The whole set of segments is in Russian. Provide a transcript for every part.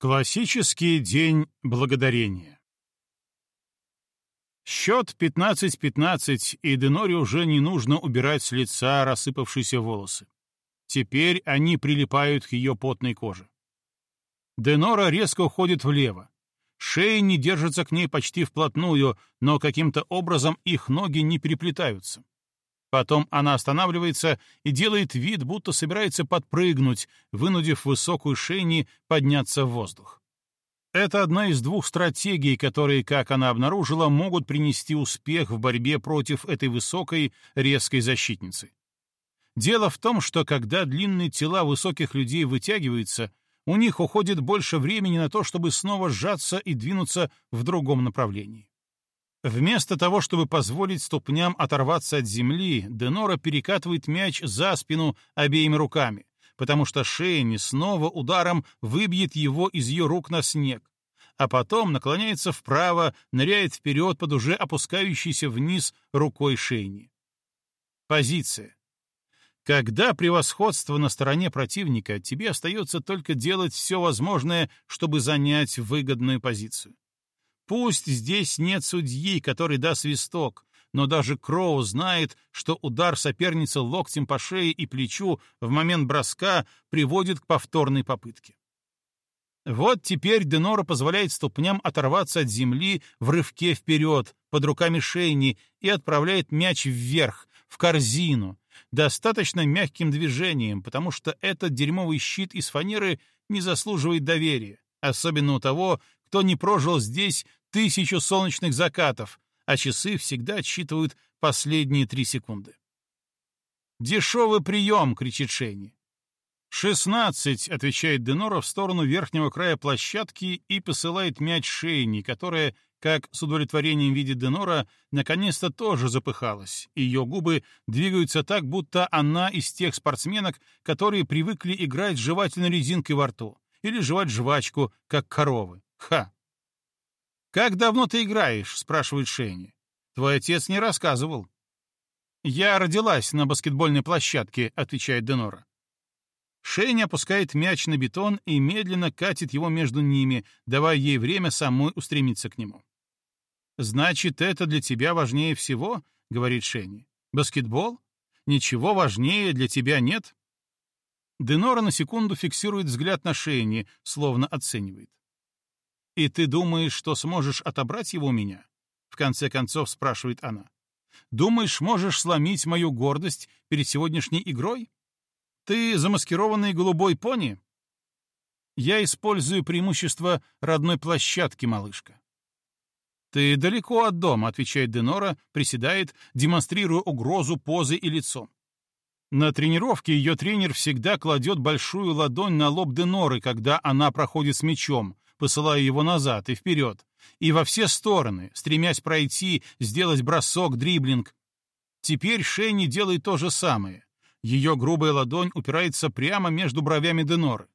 Классический день благодарения. Счет 15-15, и Деноре уже не нужно убирать с лица рассыпавшиеся волосы. Теперь они прилипают к ее потной коже. Денора резко уходит влево. Шея не держится к ней почти вплотную, но каким-то образом их ноги не переплетаются. Потом она останавливается и делает вид, будто собирается подпрыгнуть, вынудив высокую шейни подняться в воздух. Это одна из двух стратегий, которые, как она обнаружила, могут принести успех в борьбе против этой высокой, резкой защитницы. Дело в том, что когда длинные тела высоких людей вытягиваются, у них уходит больше времени на то, чтобы снова сжаться и двинуться в другом направлении. Вместо того, чтобы позволить ступням оторваться от земли, Денора перекатывает мяч за спину обеими руками, потому что Шейни снова ударом выбьет его из ее рук на снег, а потом наклоняется вправо, ныряет вперед под уже опускающейся вниз рукой Шейни. Позиция. Когда превосходство на стороне противника, тебе остается только делать все возможное, чтобы занять выгодную позицию. Пусть здесь нет судьи, который даст свисток, но даже Кроу знает, что удар соперницы локтем по шее и плечу в момент броска приводит к повторной попытке. Вот теперь Денора позволяет ступням оторваться от земли в рывке вперед, под руками Шейни, и отправляет мяч вверх, в корзину, достаточно мягким движением, потому что этот дерьмовый щит из фанеры не заслуживает доверия, особенно у того, кто не прожил здесь тысячу солнечных закатов, а часы всегда отсчитывают последние три секунды. «Дешевый прием!» — кричит Шенни. «Шестнадцать!» — отвечает Денора в сторону верхнего края площадки и посылает мяч Шейни, которая, как с удовлетворением видит Денора, наконец-то тоже запыхалась, и ее губы двигаются так, будто она из тех спортсменок, которые привыкли играть с жевательной резинкой во рту или жевать жвачку, как коровы. Ха! «Как давно ты играешь?» — спрашивает Шенни. «Твой отец не рассказывал». «Я родилась на баскетбольной площадке», — отвечает Денора. Шейни опускает мяч на бетон и медленно катит его между ними, давая ей время самой устремиться к нему. «Значит, это для тебя важнее всего?» — говорит Шенни. «Баскетбол? Ничего важнее для тебя нет?» Денора на секунду фиксирует взгляд на Шейни, словно оценивает. «И ты думаешь, что сможешь отобрать его у меня?» — в конце концов спрашивает она. «Думаешь, можешь сломить мою гордость перед сегодняшней игрой? Ты замаскированный голубой пони?» «Я использую преимущество родной площадки, малышка». «Ты далеко от дома», — отвечает Денора, приседает, демонстрируя угрозу позы и лицом. На тренировке ее тренер всегда кладет большую ладонь на лоб Деноры, когда она проходит с мячом, посылая его назад и вперед, и во все стороны, стремясь пройти, сделать бросок, дриблинг. Теперь Шенни делает то же самое. Ее грубая ладонь упирается прямо между бровями Деноры.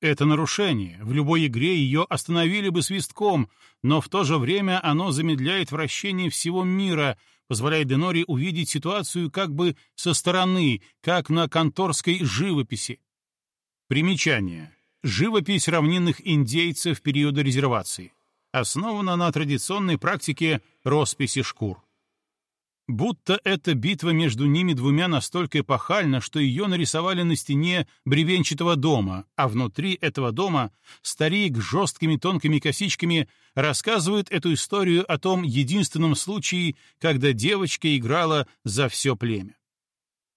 Это нарушение. В любой игре ее остановили бы свистком, но в то же время оно замедляет вращение всего мира, позволяя Деноре увидеть ситуацию как бы со стороны, как на конторской живописи. Примечание. Живопись равнинных индейцев периода резервации. Основана на традиционной практике росписи шкур. Будто эта битва между ними двумя настолько эпохальна, что ее нарисовали на стене бревенчатого дома, а внутри этого дома старик с жесткими тонкими косичками рассказывает эту историю о том единственном случае, когда девочка играла за все племя.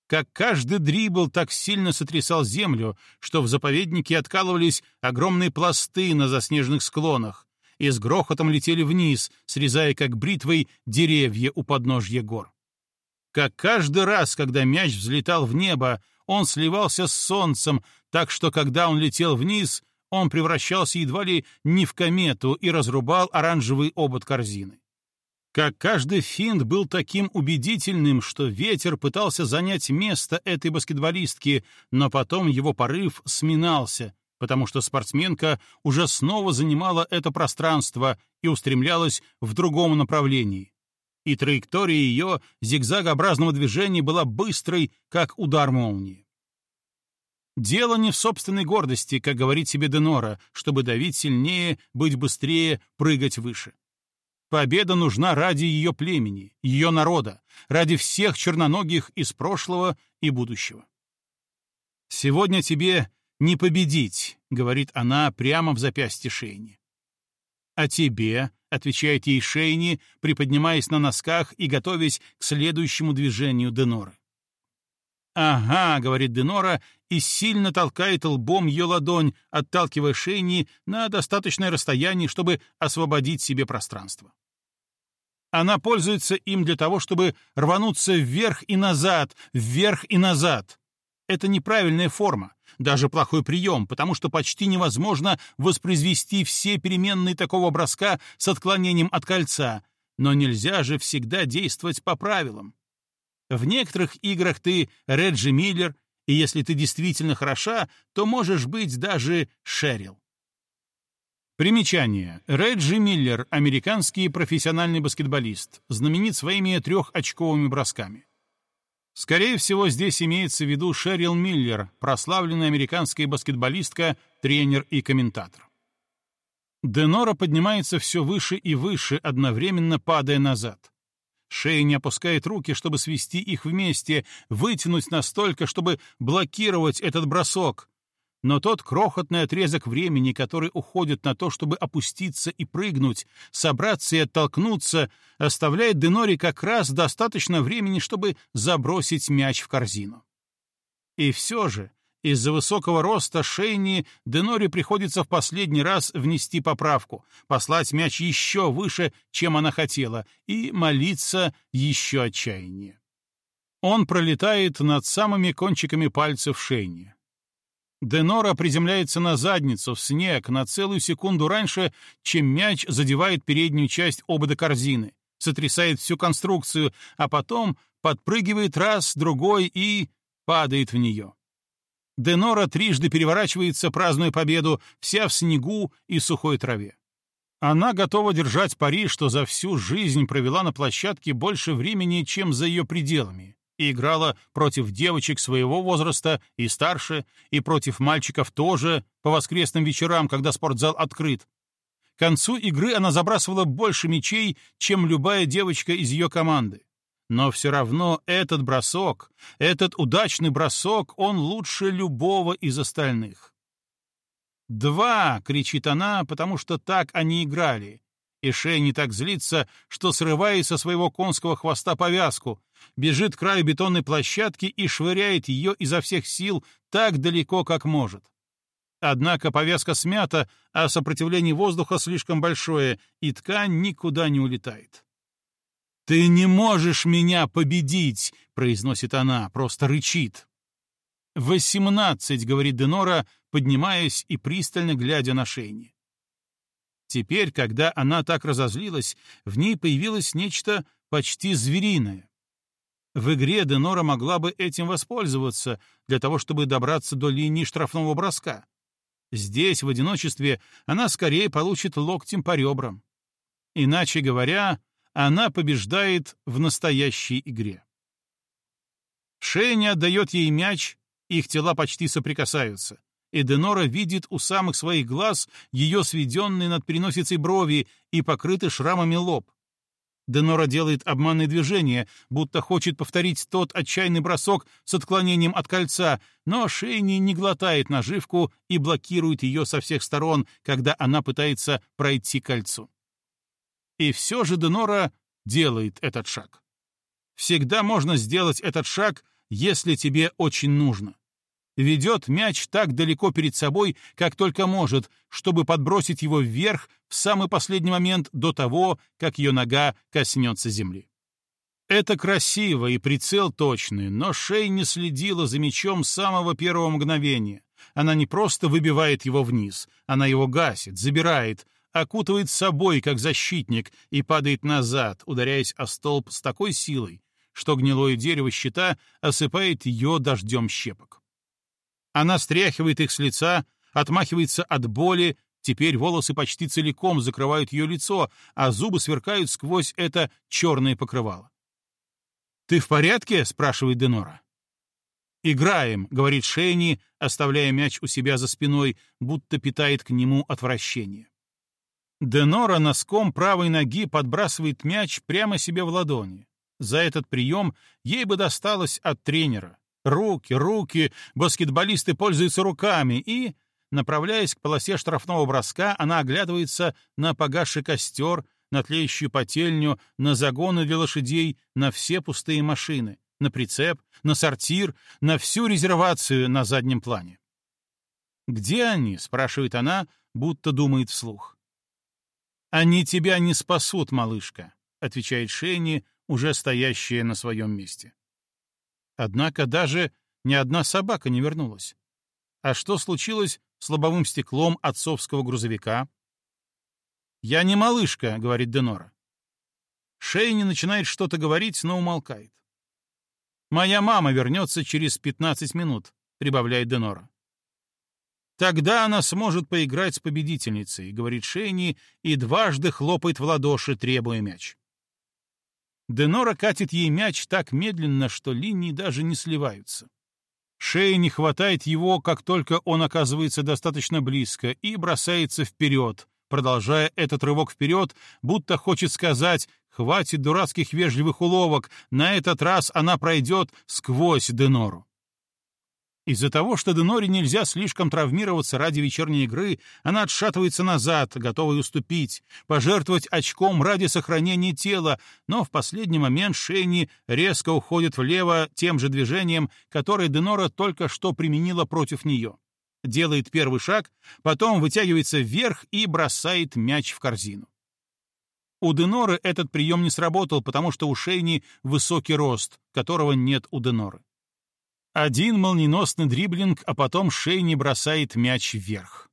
Как каждый дрибл так сильно сотрясал землю, что в заповеднике откалывались огромные пласты на заснеженных склонах и с грохотом летели вниз, срезая как бритвой деревья у подножья гор. Как каждый раз, когда мяч взлетал в небо, он сливался с солнцем, так что когда он летел вниз, он превращался едва ли не в комету и разрубал оранжевый обод корзины. Как каждый финт был таким убедительным, что ветер пытался занять место этой баскетболистки, но потом его порыв сминался, потому что спортсменка уже снова занимала это пространство и устремлялась в другом направлении. И траектория ее зигзагообразного движения была быстрой, как удар молнии. Дело не в собственной гордости, как говорит себе Денора, чтобы давить сильнее, быть быстрее, прыгать выше. Победа нужна ради ее племени, ее народа, ради всех черноногих из прошлого и будущего. «Сегодня тебе не победить», — говорит она прямо в запястье Шейни. «А тебе», — отвечает ей Шейни, приподнимаясь на носках и готовясь к следующему движению Деноры. «Ага», — говорит Денора, и сильно толкает лбом ее ладонь, отталкивая Шейни на достаточное расстояние, чтобы освободить себе пространство. Она пользуется им для того, чтобы рвануться вверх и назад, вверх и назад. Это неправильная форма, даже плохой прием, потому что почти невозможно воспроизвести все переменные такого броска с отклонением от кольца, но нельзя же всегда действовать по правилам. В некоторых играх ты Реджи Миллер, и если ты действительно хороша, то можешь быть даже Шерил. Примечание. Реджи Миллер, американский профессиональный баскетболист, знаменит своими трехочковыми бросками. Скорее всего, здесь имеется в виду Шерил Миллер, прославленная американская баскетболистка, тренер и комментатор. Денора поднимается все выше и выше, одновременно падая назад. Шея не опускает руки, чтобы свести их вместе, вытянуть настолько, чтобы блокировать этот бросок. Но тот крохотный отрезок времени, который уходит на то, чтобы опуститься и прыгнуть, собраться и оттолкнуться, оставляет Денори как раз достаточно времени, чтобы забросить мяч в корзину. И все же, из-за высокого роста Шейни Денори приходится в последний раз внести поправку, послать мяч еще выше, чем она хотела, и молиться еще отчаяннее. Он пролетает над самыми кончиками пальцев Шейни. Денора приземляется на задницу, в снег, на целую секунду раньше, чем мяч задевает переднюю часть обода корзины, сотрясает всю конструкцию, а потом подпрыгивает раз, другой и падает в нее. Денора трижды переворачивается, празднуя победу, вся в снегу и сухой траве. Она готова держать пари, что за всю жизнь провела на площадке больше времени, чем за ее пределами, и играла против девочек своего возраста и старше, и против мальчиков тоже, по воскресным вечерам, когда спортзал открыт. К концу игры она забрасывала больше мячей, чем любая девочка из ее команды. Но все равно этот бросок, этот удачный бросок, он лучше любого из остальных. «Два!» — кричит она, потому что так они играли. И Шей не так злится, что срывает со своего конского хвоста повязку, бежит к краю бетонной площадки и швыряет ее изо всех сил так далеко, как может. Однако повязка смята, а сопротивление воздуха слишком большое, и ткань никуда не улетает. «Ты не можешь меня победить!» — произносит она, просто рычит. «Восемнадцать», — говорит Денора, поднимаясь и пристально глядя на Шейни. Теперь, когда она так разозлилась, в ней появилось нечто почти звериное. В игре Денора могла бы этим воспользоваться для того, чтобы добраться до линии штрафного броска. Здесь, в одиночестве, она скорее получит локтем по ребрам. Иначе говоря, она побеждает в настоящей игре. Шея не отдает ей мяч, их тела почти соприкасаются, и Денора видит у самых своих глаз ее сведенные над переносицей брови и покрытый шрамами лоб. Денора делает обманное движение, будто хочет повторить тот отчаянный бросок с отклонением от кольца, но Шейни не глотает наживку и блокирует ее со всех сторон, когда она пытается пройти кольцу. И все же Денора делает этот шаг. Всегда можно сделать этот шаг, если тебе очень нужно. Ведет мяч так далеко перед собой, как только может, чтобы подбросить его вверх в самый последний момент до того, как ее нога коснется земли. Это красиво и прицел точный, но Шей не следила за мячом с самого первого мгновения. Она не просто выбивает его вниз, она его гасит, забирает, окутывает собой, как защитник, и падает назад, ударяясь о столб с такой силой, что гнилое дерево щита осыпает ее дождем щепок. Она стряхивает их с лица, отмахивается от боли, теперь волосы почти целиком закрывают ее лицо, а зубы сверкают сквозь это черное покрывало. «Ты в порядке?» — спрашивает Денора. «Играем», — говорит Шейни, оставляя мяч у себя за спиной, будто питает к нему отвращение. Денора носком правой ноги подбрасывает мяч прямо себе в ладони. За этот прием ей бы досталось от тренера. Руки, руки, баскетболисты пользуются руками, и, направляясь к полосе штрафного броска, она оглядывается на погасший костер, на тлеющую потельню, на загоны для лошадей, на все пустые машины на прицеп, на сортир, на всю резервацию на заднем плане. «Где они?» — спрашивает она, будто думает вслух. «Они тебя не спасут, малышка», — отвечает Шенни, уже стоящая на своем месте. Однако даже ни одна собака не вернулась. А что случилось с лобовым стеклом отцовского грузовика? «Я не малышка», — говорит Денора. Шейни начинает что-то говорить, но умолкает. «Моя мама вернется через 15 минут», — прибавляет Денора. «Тогда она сможет поиграть с победительницей», — говорит Шейни и дважды хлопает в ладоши, требуя мяч. Денора катит ей мяч так медленно, что линии даже не сливаются. Шейни хватает его, как только он оказывается достаточно близко, и бросается вперед, продолжая этот рывок вперед, будто хочет сказать Хватит дурацких вежливых уловок, на этот раз она пройдет сквозь Денору. Из-за того, что Деноре нельзя слишком травмироваться ради вечерней игры, она отшатывается назад, готовая уступить, пожертвовать очком ради сохранения тела, но в последний момент Шейни резко уходит влево тем же движением, которое Денора только что применила против нее. Делает первый шаг, потом вытягивается вверх и бросает мяч в корзину. У Деноры этот прием не сработал, потому что у Шейни высокий рост, которого нет у Деноры. Один молниеносный дриблинг, а потом Шейни бросает мяч вверх.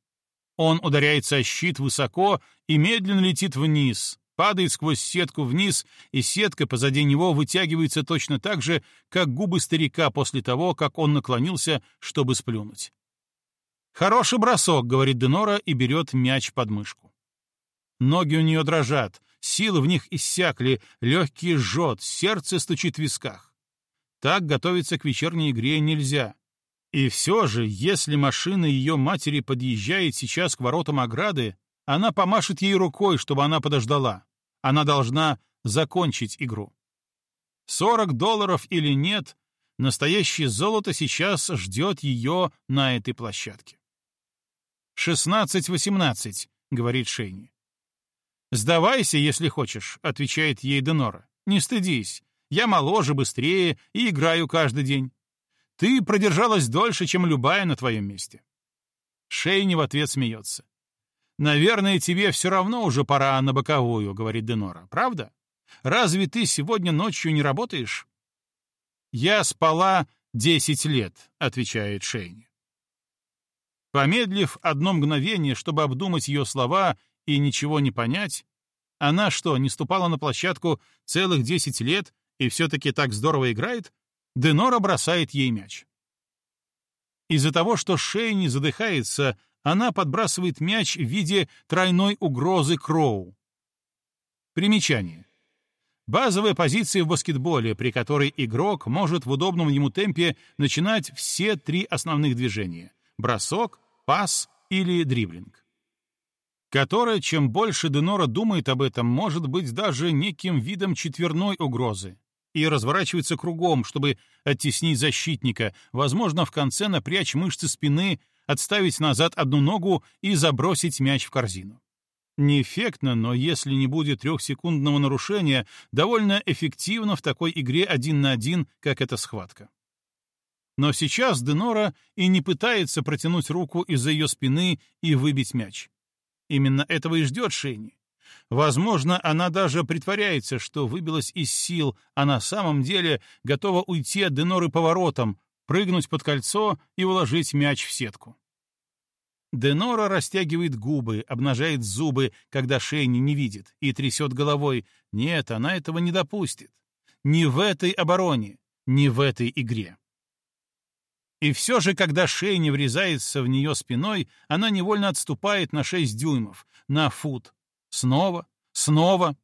Он ударяется о щит высоко и медленно летит вниз, падает сквозь сетку вниз, и сетка позади него вытягивается точно так же, как губы старика после того, как он наклонился, чтобы сплюнуть. «Хороший бросок», — говорит Денора и берет мяч под мышку. Ноги у нее дрожат, Силы в них иссякли, легкий жжет, сердце стучит в висках. Так готовиться к вечерней игре нельзя. И все же, если машина ее матери подъезжает сейчас к воротам ограды, она помашет ей рукой, чтобы она подождала. Она должна закончить игру. 40 долларов или нет, настоящее золото сейчас ждет ее на этой площадке. «Шестнадцать-восемнадцать», — говорит Шейни. «Сдавайся, если хочешь», — отвечает ей Денора. «Не стыдись. Я моложе, быстрее и играю каждый день. Ты продержалась дольше, чем любая на твоем месте». Шейни в ответ смеется. «Наверное, тебе все равно уже пора на боковую», — говорит Денора. «Правда? Разве ты сегодня ночью не работаешь?» «Я спала десять лет», — отвечает Шейни. Помедлив одно мгновение, чтобы обдумать ее слова и ничего не понять, она что, не ступала на площадку целых десять лет и все-таки так здорово играет? Денора бросает ей мяч. Из-за того, что шея не задыхается, она подбрасывает мяч в виде тройной угрозы Кроу. Примечание. Базовая позиция в баскетболе, при которой игрок может в удобном ему темпе начинать все три основных движения — бросок, пас или дриблинг которая, чем больше Денора думает об этом, может быть даже неким видом четверной угрозы и разворачивается кругом, чтобы оттеснить защитника, возможно, в конце напрячь мышцы спины, отставить назад одну ногу и забросить мяч в корзину. Неэффектно, но если не будет трехсекундного нарушения, довольно эффективно в такой игре один на один, как эта схватка. Но сейчас Денора и не пытается протянуть руку из-за ее спины и выбить мяч. Именно этого и ждет Шенни. Возможно, она даже притворяется, что выбилась из сил, а на самом деле готова уйти от Деноры поворотом, прыгнуть под кольцо и уложить мяч в сетку. Денора растягивает губы, обнажает зубы, когда Шейни не видит, и трясет головой. Нет, она этого не допустит. Не в этой обороне, не в этой игре. И все же, когда шея не врезается в нее спиной, она невольно отступает на 6 дюймов, на фут. Снова, снова.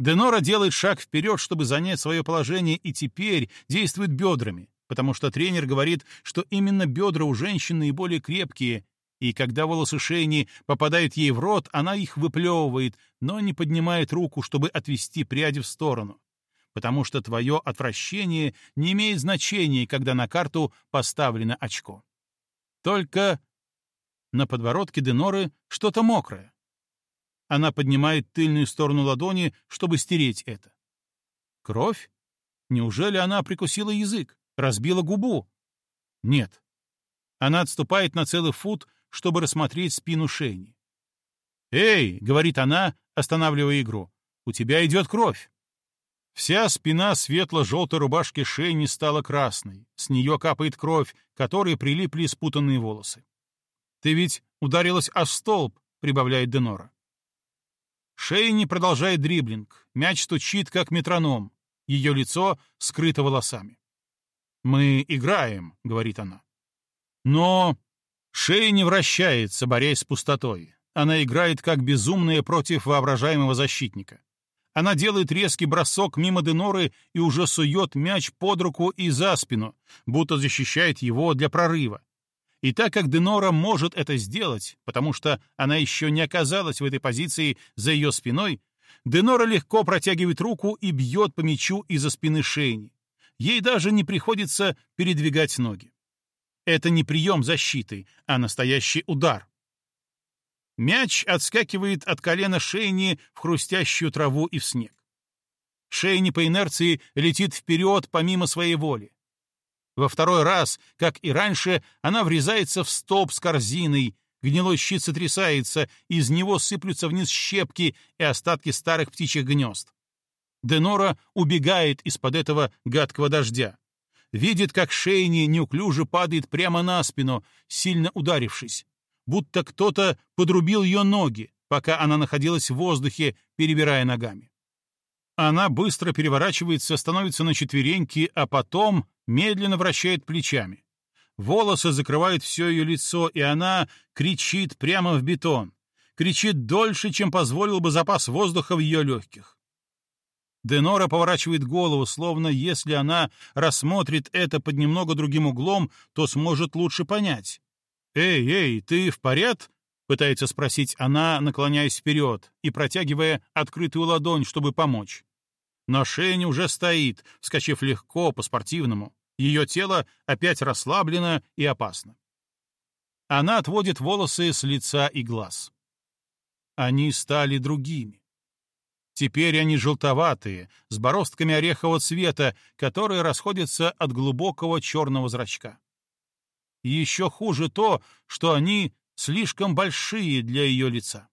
Денора делает шаг вперед, чтобы занять свое положение, и теперь действует бедрами. потому что тренер говорит, что именно бедра у женщин наиболее крепкие, и когда волосы Шейни попадают ей в рот, она их выплевывает, но не поднимает руку, чтобы отвести пряди в сторону, потому что твое отвращение не имеет значения, когда на карту поставлено очко. Только на подбородке Деноры что-то мокрое. Она поднимает тыльную сторону ладони, чтобы стереть это. Кровь? Неужели она прикусила язык, разбила губу? Нет. Она отступает на целый фут, чтобы рассмотреть спину Шейни. «Эй!» — говорит она, останавливая игру. «У тебя идет кровь!» Вся спина светло-желтой рубашки Шейни стала красной. С нее капает кровь, которой прилипли спутанные волосы. «Ты ведь ударилась о столб», — прибавляет Денора. Шейни продолжает дриблинг. Мяч стучит, как метроном. Ее лицо скрыто волосами. «Мы играем», — говорит она. Но шея не вращается, борясь с пустотой. Она играет как безумная против воображаемого защитника. Она делает резкий бросок мимо Деноры и уже сует мяч под руку и за спину, будто защищает его для прорыва. И так как Денора может это сделать, потому что она еще не оказалась в этой позиции за ее спиной, Денора легко протягивает руку и бьет по мячу из-за спины Шейни. Ей даже не приходится передвигать ноги. Это не прием защиты, а настоящий удар. Мяч отскакивает от колена Шейни в хрустящую траву и в снег. Шейни по инерции летит вперед помимо своей воли. Во второй раз, как и раньше, она врезается в столб с корзиной, гнилой щит сотрясается, из него сыплются вниз щепки и остатки старых птичьих гнезд. Денора убегает из-под этого гадкого дождя. Видит, как Шейни неуклюже падает прямо на спину, сильно ударившись. Будто кто-то подрубил ее ноги, пока она находилась в воздухе, перебирая ногами. Она быстро переворачивается, становится на четвереньки, а потом медленно вращает плечами. Волосы закрывают все ее лицо, и она кричит прямо в бетон. Кричит дольше, чем позволил бы запас воздуха в ее легких. Денора поворачивает голову, словно если она рассмотрит это под немного другим углом, то сможет лучше понять. «Эй, эй, ты в порядке?» — пытается спросить она, наклоняясь вперед и протягивая открытую ладонь, чтобы помочь. Но Шейни уже стоит, вскочив легко, по-спортивному. Ее тело опять расслаблено и опасно. Она отводит волосы с лица и глаз. Они стали другими. Теперь они желтоватые, с бороздками орехового цвета, которые расходятся от глубокого черного зрачка. Еще хуже то, что они слишком большие для ее лица.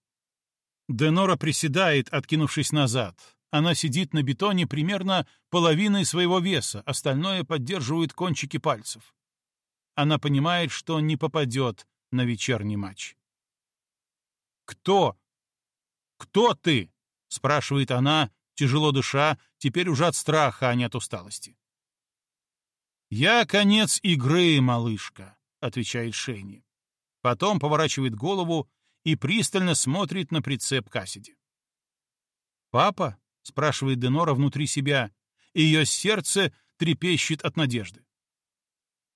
Денора приседает, откинувшись назад. Она сидит на бетоне примерно половиной своего веса, остальное поддерживают кончики пальцев. Она понимает, что не попадет на вечерний матч. «Кто? Кто ты?» — спрашивает она, тяжело дыша, теперь уже от страха, а не от усталости. «Я конец игры, малышка», — отвечает Шейни. Потом поворачивает голову и пристально смотрит на прицеп Кассиди. «Папа?» — спрашивает Денора внутри себя, и ее сердце трепещет от надежды.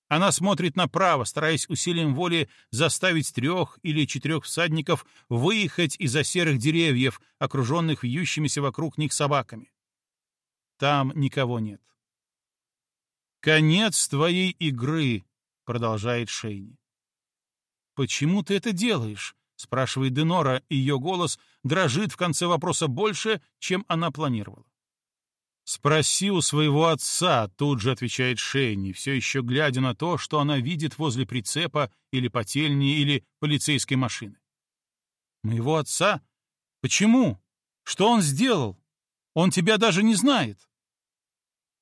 Она смотрит направо, стараясь усилием воли заставить трех или четырех всадников выехать из-за серых деревьев, окруженных вьющимися вокруг них собаками. Там никого нет. «Конец твоей игры», — продолжает Шейни. «Почему ты это делаешь?» — спрашивает Денора, и ее голос дрожит в конце вопроса больше, чем она планировала. «Спроси у своего отца», — тут же отвечает Шейни, все еще глядя на то, что она видит возле прицепа или потельни или полицейской машины. «Моего отца? Почему? Что он сделал? Он тебя даже не знает».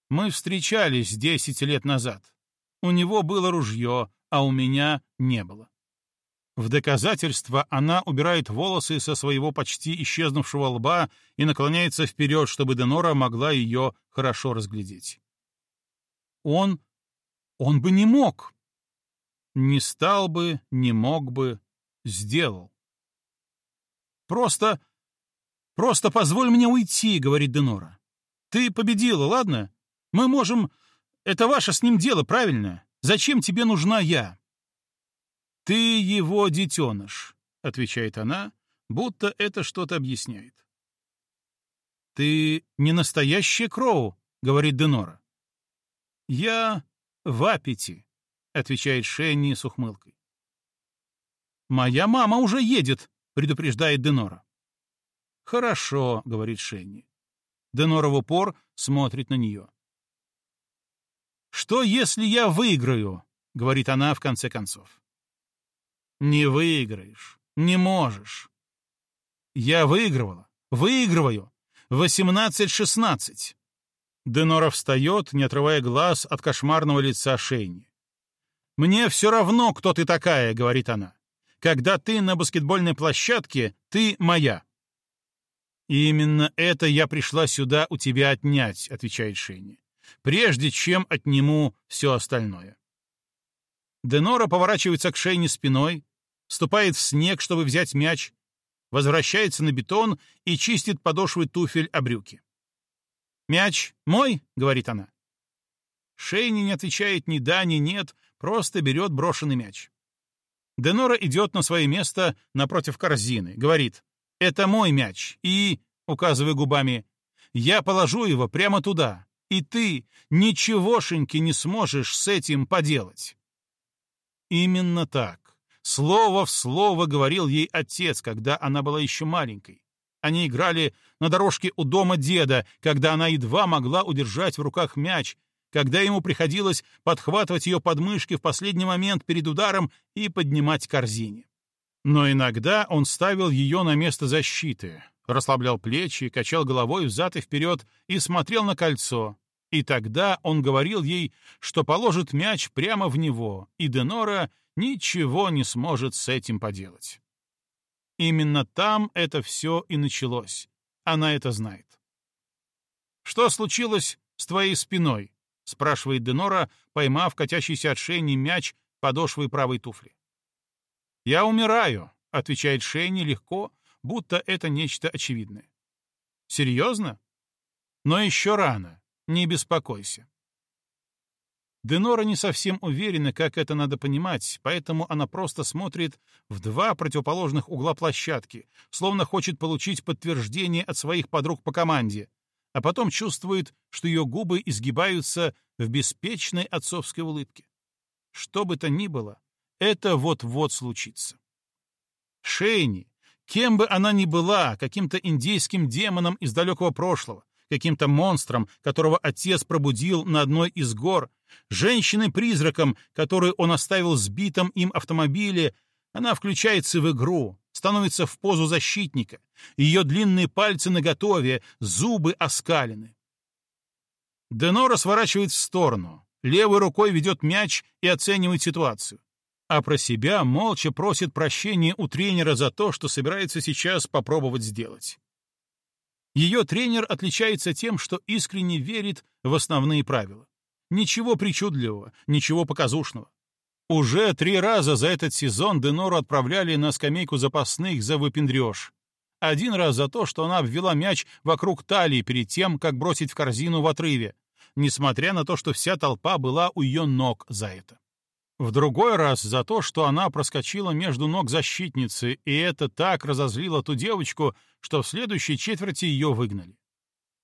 «Мы встречались десять лет назад. У него было ружье, а у меня не было. В доказательство она убирает волосы со своего почти исчезнувшего лба и наклоняется вперед, чтобы Денора могла ее хорошо разглядеть. Он... он бы не мог. Не стал бы, не мог бы, сделал. Просто... просто позволь мне уйти, говорит Денора. Ты победила, ладно? Мы можем... Это ваше с ним дело, правильно? Зачем тебе нужна я?» «Ты его детеныш», — отвечает она, будто это что-то объясняет. «Ты не настоящая Кроу», — говорит Денора. «Я в аппете», — отвечает Шенни с ухмылкой. «Моя мама уже едет», — предупреждает Денора. «Хорошо», — говорит Шенни. Денора в упор смотрит на нее. «Что, если я выиграю?» — говорит она в конце концов. «Не выиграешь, не можешь». «Я выигрывала, выигрываю. Восемнадцать-шестнадцать». Денора встает, не отрывая глаз от кошмарного лица Шейни. «Мне все равно, кто ты такая», — говорит она. «Когда ты на баскетбольной площадке, ты моя». «Именно это я пришла сюда у тебя отнять», — отвечает Шейни, «прежде чем отниму все остальное». Денора поворачивается к Шейни спиной, ступает в снег, чтобы взять мяч, возвращается на бетон и чистит подошвы туфель о брюки. «Мяч мой?» — говорит она. Шейни не отвечает ни да, ни нет, просто берет брошенный мяч. Денора идет на свое место напротив корзины, говорит «Это мой мяч, и...» — указывая губами «Я положу его прямо туда, и ты ничегошеньки не сможешь с этим поделать». Именно так, слово в слово говорил ей отец, когда она была еще маленькой. Они играли на дорожке у дома деда, когда она едва могла удержать в руках мяч, когда ему приходилось подхватывать ее подмышки в последний момент перед ударом и поднимать корзине. Но иногда он ставил ее на место защиты, расслаблял плечи, качал головой взад и вперед и смотрел на кольцо. И тогда он говорил ей, что положит мяч прямо в него, и Денора ничего не сможет с этим поделать. Именно там это все и началось. Она это знает. «Что случилось с твоей спиной?» — спрашивает Денора, поймав катящийся от Шейни мяч подошвой правой туфли. «Я умираю», — отвечает Шейни легко, будто это нечто очевидное. «Серьезно? Но еще рано. Не беспокойся». Денора не совсем уверена, как это надо понимать, поэтому она просто смотрит в два противоположных угла площадки, словно хочет получить подтверждение от своих подруг по команде, а потом чувствует, что ее губы изгибаются в беспечной отцовской улыбке. Что бы то ни было, это вот-вот случится. Шейни, кем бы она ни была, каким-то индейским демоном из далекого прошлого, каким-то монстром, которого отец пробудил на одной из гор, женщиной-призраком, которую он оставил сбитом им автомобиле, она включается в игру, становится в позу защитника, ее длинные пальцы наготове, зубы оскалены. Денора сворачивает в сторону, левой рукой ведет мяч и оценивает ситуацию, а про себя молча просит прощения у тренера за то, что собирается сейчас попробовать сделать. Ее тренер отличается тем, что искренне верит в основные правила. Ничего причудливого, ничего показушного. Уже три раза за этот сезон Денору отправляли на скамейку запасных за выпендреж. Один раз за то, что она обвела мяч вокруг талии перед тем, как бросить в корзину в отрыве, несмотря на то, что вся толпа была у ее ног за это. В другой раз за то, что она проскочила между ног защитницы, и это так разозлило ту девочку, что в следующей четверти ее выгнали.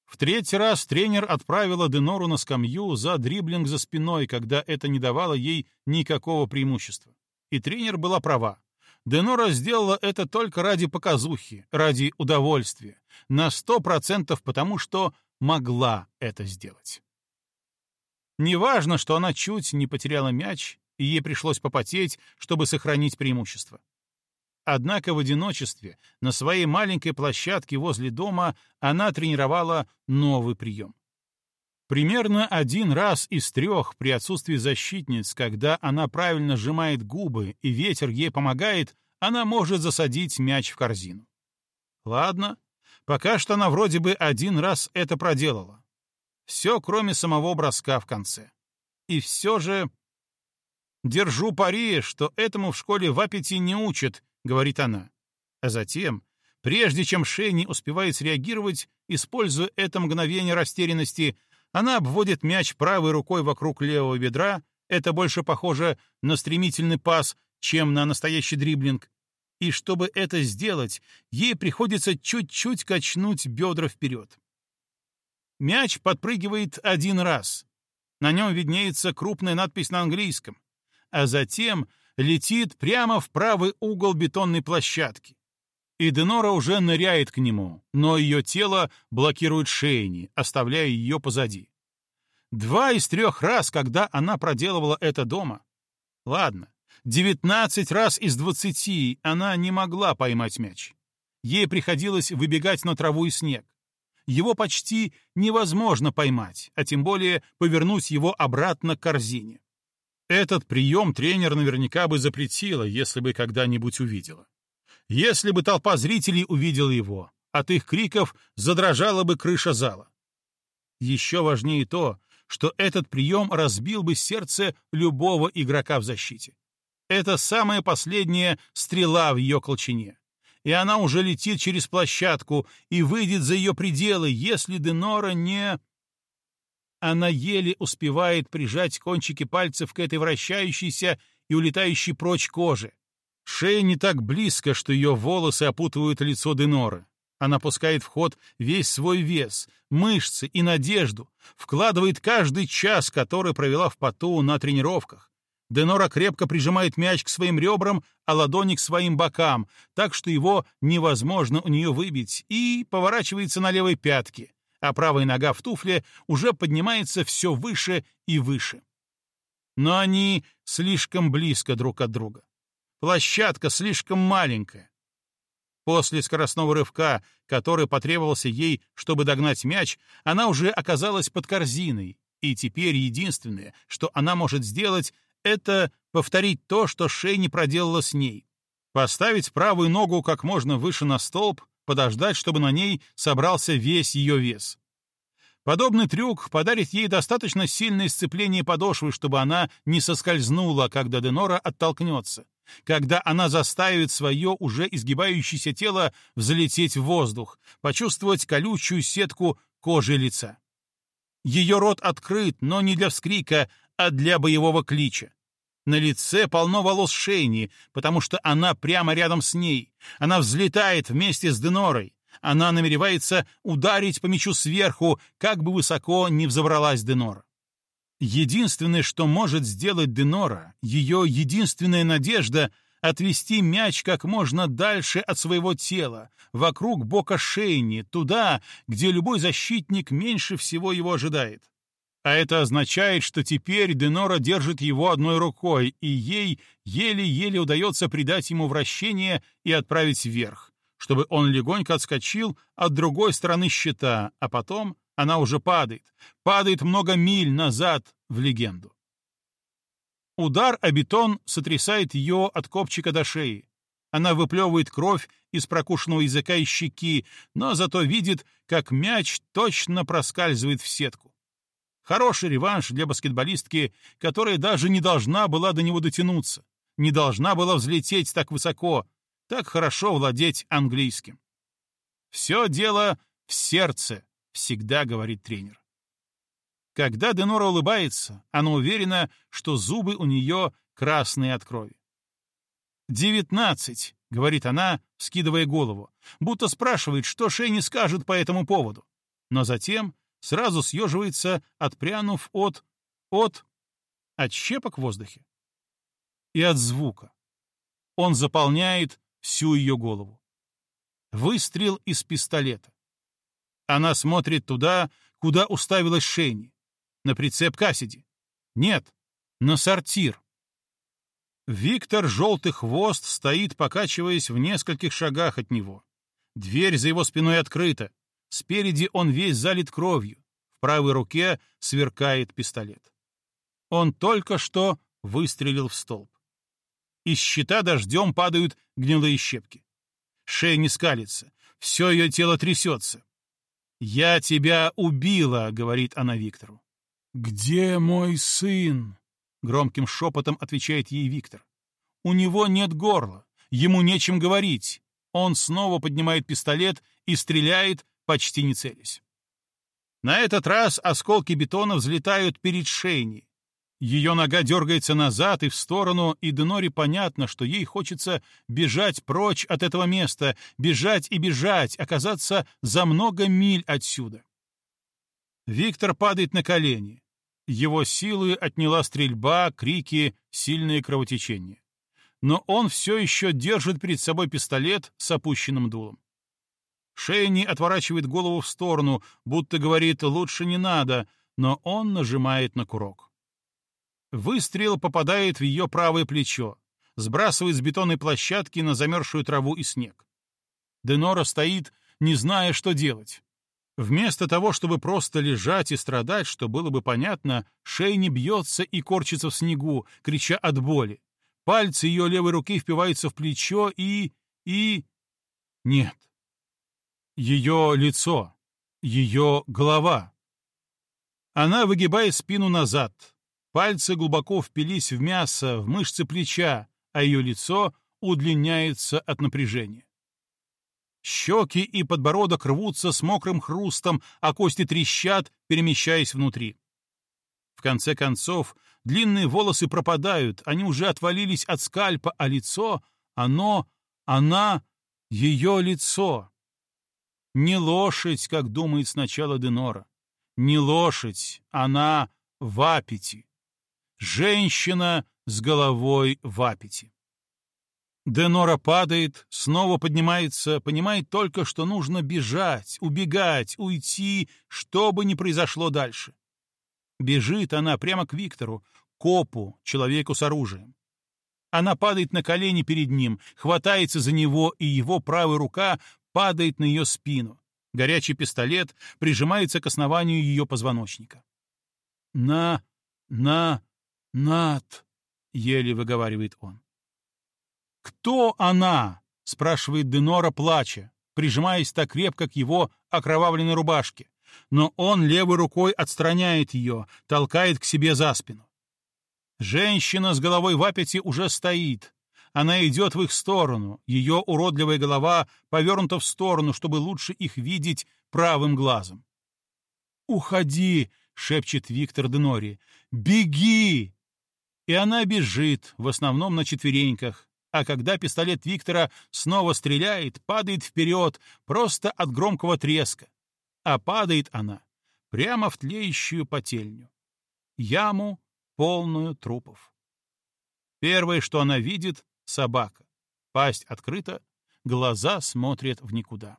В третий раз тренер отправила Денору на скамью за дриблинг за спиной, когда это не давало ей никакого преимущества. И тренер была права. Денора сделала это только ради показухи, ради удовольствия, на сто процентов потому, что могла это сделать. Неважно, что она чуть не потеряла мяч, и ей пришлось попотеть, чтобы сохранить преимущество. Однако в одиночестве, на своей маленькой площадке возле дома, она тренировала новый прием. Примерно один раз из трех при отсутствии защитниц, когда она правильно сжимает губы и ветер ей помогает, она может засадить мяч в корзину. Ладно, пока что она вроде бы один раз это проделала. Все, кроме самого броска в конце. И все же «Держу пари, что этому в школе в аппете не учат», — говорит она. А затем, прежде чем Шенни успевает среагировать, используя это мгновение растерянности, Она обводит мяч правой рукой вокруг левого бедра, это больше похоже на стремительный пас, чем на настоящий дриблинг. И чтобы это сделать, ей приходится чуть-чуть качнуть бедра вперед. Мяч подпрыгивает один раз. На нем виднеется крупная надпись на английском, а затем летит прямо в правый угол бетонной площадки. И Денора уже ныряет к нему, но ее тело блокирует Шейни, оставляя ее позади. Два из трех раз, когда она проделывала это дома. Ладно, девятнадцать раз из двадцати она не могла поймать мяч. Ей приходилось выбегать на траву и снег его почти невозможно поймать, а тем более повернуть его обратно к корзине. Этот прием тренер наверняка бы запретила, если бы когда-нибудь увидела. Если бы толпа зрителей увидела его, от их криков задрожала бы крыша зала. Еще важнее то, что этот прием разбил бы сердце любого игрока в защите. Это самая последняя стрела в ее колчине и она уже летит через площадку и выйдет за ее пределы, если Денора не... Она еле успевает прижать кончики пальцев к этой вращающейся и улетающей прочь коже. Шея не так близко, что ее волосы опутывают лицо Деноры. Она пускает в ход весь свой вес, мышцы и надежду, вкладывает каждый час, который провела в поту на тренировках, Денора крепко прижимает мяч к своим ребрам, а ладони к своим бокам, так что его невозможно у нее выбить, и поворачивается на левой пятке, а правая нога в туфле уже поднимается все выше и выше. Но они слишком близко друг от друга. Площадка слишком маленькая. После скоростного рывка, который потребовался ей, чтобы догнать мяч, она уже оказалась под корзиной, и теперь единственное, что она может сделать, это повторить то, что Шейни проделала с ней. Поставить правую ногу как можно выше на столб, подождать, чтобы на ней собрался весь ее вес. Подобный трюк подарит ей достаточно сильное сцепление подошвы, чтобы она не соскользнула, когда Денора оттолкнется, когда она заставит свое уже изгибающееся тело взлететь в воздух, почувствовать колючую сетку кожи лица. Ее рот открыт, но не для вскрика, а для боевого клича. На лице полно волос Шейни, потому что она прямо рядом с ней. Она взлетает вместе с Денорой. Она намеревается ударить по мячу сверху, как бы высоко ни взобралась Денора. Единственное, что может сделать Денора, ее единственная надежда — отвести мяч как можно дальше от своего тела, вокруг бока Шейни, туда, где любой защитник меньше всего его ожидает. А это означает, что теперь Денора держит его одной рукой, и ей еле-еле удается придать ему вращение и отправить вверх, чтобы он легонько отскочил от другой стороны щита, а потом она уже падает, падает много миль назад в легенду. Удар о бетон сотрясает ее от копчика до шеи. Она выплевывает кровь из прокушенного языка и щеки, но зато видит, как мяч точно проскальзывает в сетку. Хороший реванш для баскетболистки, которая даже не должна была до него дотянуться, не должна была взлететь так высоко, так хорошо владеть английским. «Все дело в сердце», — всегда говорит тренер. Когда Денора улыбается, она уверена, что зубы у нее красные от крови. «Девятнадцать», — говорит она, скидывая голову, будто спрашивает, что Шейни скажет по этому поводу. Но затем сразу съеживается, отпрянув от... от... от щепок в воздухе. И от звука. Он заполняет всю ее голову. Выстрел из пистолета. Она смотрит туда, куда уставилась Шейни. На прицеп Кассиди. Нет, на сортир. Виктор Желтый Хвост стоит, покачиваясь в нескольких шагах от него. Дверь за его спиной открыта. Спереди он весь залит кровью. В правой руке сверкает пистолет. Он только что выстрелил в столб. Из щита дождем падают гнилые щепки. Шея не скалится, все ее тело трясется. «Я тебя убила», — говорит она Виктору. «Где мой сын?» — громким шепотом отвечает ей Виктор. «У него нет горла, ему нечем говорить». Он снова поднимает пистолет и стреляет, почти не целясь. На этот раз осколки бетона взлетают перед Шейни. Ее нога дергается назад и в сторону, и Денори понятно, что ей хочется бежать прочь от этого места, бежать и бежать, оказаться за много миль отсюда. Виктор падает на колени. Его силы отняла стрельба, крики, сильное кровотечение. Но он все еще держит перед собой пистолет с опущенным дулом. Шейни отворачивает голову в сторону, будто говорит «лучше не надо», но он нажимает на курок. Выстрел попадает в ее правое плечо, сбрасывает с бетонной площадки на замерзшую траву и снег. Денора стоит, не зная, что делать. Вместо того, чтобы просто лежать и страдать, что было бы понятно, Шейни бьется и корчится в снегу, крича от боли. Пальцы ее левой руки впиваются в плечо и... и... Нет. Ее лицо. Ее голова. Она выгибает спину назад, Пальцы глубоко впились в мясо, в мышцы плеча, а ее лицо удлиняется от напряжения. Щеки и подбородок рвутся с мокрым хрустом, а кости трещат, перемещаясь внутри. В конце концов, длинные волосы пропадают, они уже отвалились от скальпа, а лицо, оно, она, ее лицо. Не лошадь, как думает сначала Денора. Не лошадь, она в аппете. Женщина с головой в аппете. Денора падает, снова поднимается, понимает только, что нужно бежать, убегать, уйти, что бы ни произошло дальше. Бежит она прямо к Виктору, копу, человеку с оружием. Она падает на колени перед ним, хватается за него, и его правая рука падает на ее спину. Горячий пистолет прижимается к основанию ее позвоночника. «На, на, «Над!» — еле выговаривает он. «Кто она?» — спрашивает Денора, плача, прижимаясь так крепко к его окровавленной рубашке. Но он левой рукой отстраняет ее, толкает к себе за спину. Женщина с головой в аппете уже стоит. Она идет в их сторону, ее уродливая голова повернута в сторону, чтобы лучше их видеть правым глазом. «Уходи!» — шепчет Виктор Денори. «Беги!» И она бежит, в основном на четвереньках, а когда пистолет Виктора снова стреляет, падает вперед, просто от громкого треска. А падает она прямо в тлеющую потельню. Яму, полную трупов. Первое, что она видит — собака. Пасть открыта, глаза смотрят в никуда.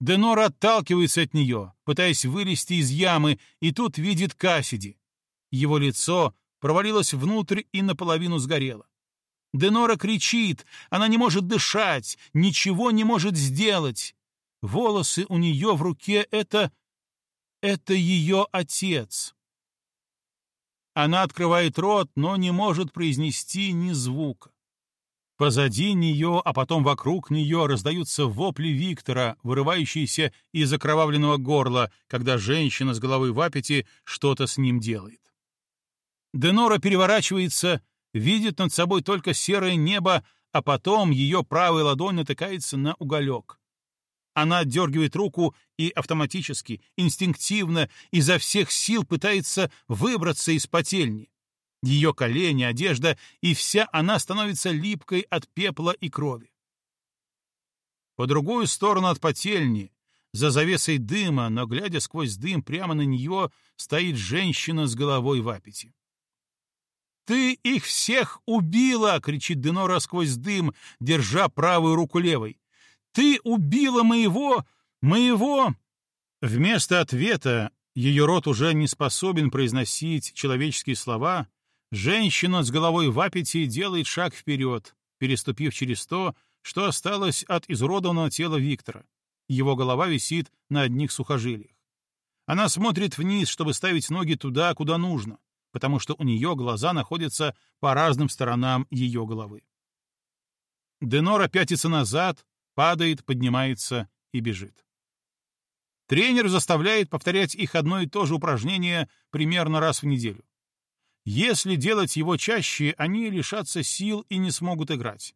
Денора отталкивается от нее, пытаясь вылезти из ямы, и тут видит Кассиди. Его лицо провалилась внутрь и наполовину сгорела. Денора кричит, она не может дышать, ничего не может сделать. Волосы у нее в руке — это... это ее отец. Она открывает рот, но не может произнести ни звука. Позади нее, а потом вокруг нее раздаются вопли Виктора, вырывающиеся из окровавленного горла, когда женщина с головой в аппете что-то с ним делает. Денора переворачивается, видит над собой только серое небо, а потом ее правая ладонь натыкается на уголек. Она отдергивает руку и автоматически, инстинктивно, изо всех сил пытается выбраться из потельни. Ее колени, одежда и вся она становится липкой от пепла и крови. По другую сторону от потельни, за завесой дыма, но глядя сквозь дым прямо на нее, стоит женщина с головой в аппете. «Ты их всех убила!» — кричит Денора сквозь дым, держа правую руку левой. «Ты убила моего... моего...» Вместо ответа ее рот уже не способен произносить человеческие слова. Женщина с головой в аппете делает шаг вперед, переступив через то, что осталось от изуродованного тела Виктора. Его голова висит на одних сухожилиях. Она смотрит вниз, чтобы ставить ноги туда, куда нужно потому что у нее глаза находятся по разным сторонам ее головы. Денора пятится назад, падает, поднимается и бежит. Тренер заставляет повторять их одно и то же упражнение примерно раз в неделю. Если делать его чаще, они лишатся сил и не смогут играть.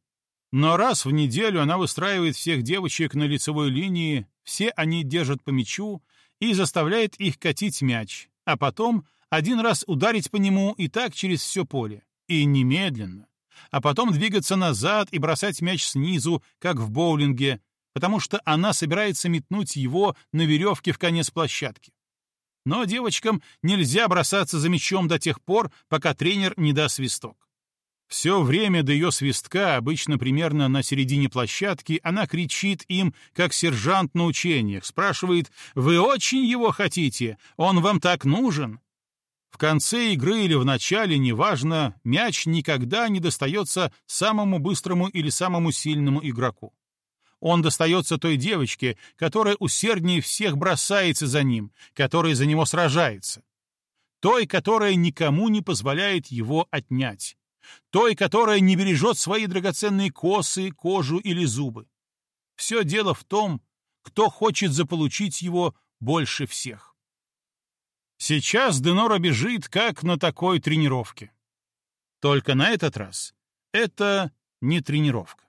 Но раз в неделю она выстраивает всех девочек на лицевой линии, все они держат по мячу, и заставляет их катить мяч, а потом один раз ударить по нему и так через все поле, и немедленно, а потом двигаться назад и бросать мяч снизу, как в боулинге, потому что она собирается метнуть его на веревке в конец площадки. Но девочкам нельзя бросаться за мячом до тех пор, пока тренер не даст свисток. Все время до ее свистка, обычно примерно на середине площадки, она кричит им, как сержант на учениях, спрашивает «Вы очень его хотите? Он вам так нужен?» В конце игры или в начале, неважно, мяч никогда не достается самому быстрому или самому сильному игроку. Он достается той девочке, которая усерднее всех бросается за ним, которая за него сражается. Той, которая никому не позволяет его отнять. Той, которая не бережет свои драгоценные косы, кожу или зубы. Все дело в том, кто хочет заполучить его больше всех. Сейчас Денора бежит, как на такой тренировке. Только на этот раз это не тренировка.